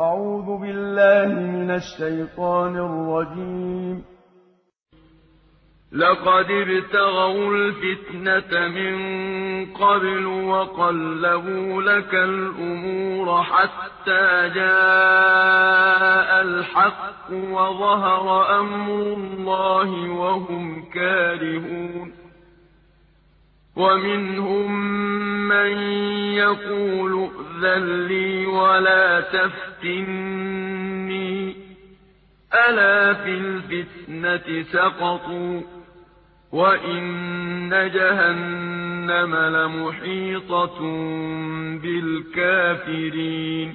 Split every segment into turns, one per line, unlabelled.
أعوذ بالله من الشيطان الرجيم.
لقد ابتغوا الفتنة من قبل وقلبوا لك الأمور حتى جاء الحق وظهر أمر الله وهم كارهون. ومنهم من يقول ائذن لي ولا تفتني ألا في الفتنة سقطوا وَإِنَّ جَهَنَّمَ لَمُحِيطَةٌ بِالْكَافِرِينَ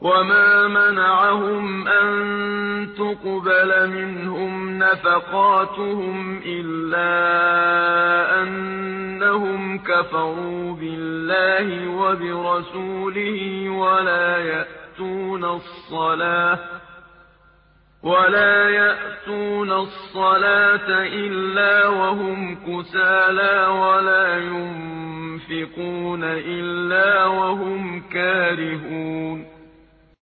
وَمَا مَنَعَهُمْ أَن تُقْبَلَ مِنْهُمْ نَفَقَاتُهُمْ إِلَّا أَنَّهُمْ كَفَرُوا بِاللَّهِ وَبِرَسُولِهِ وَلَا يَأْتُونَ الصَّلَاةَ ولا يأتون الصلاة إلا وهم كسالى ولا ينفقون إلا وهم كارهون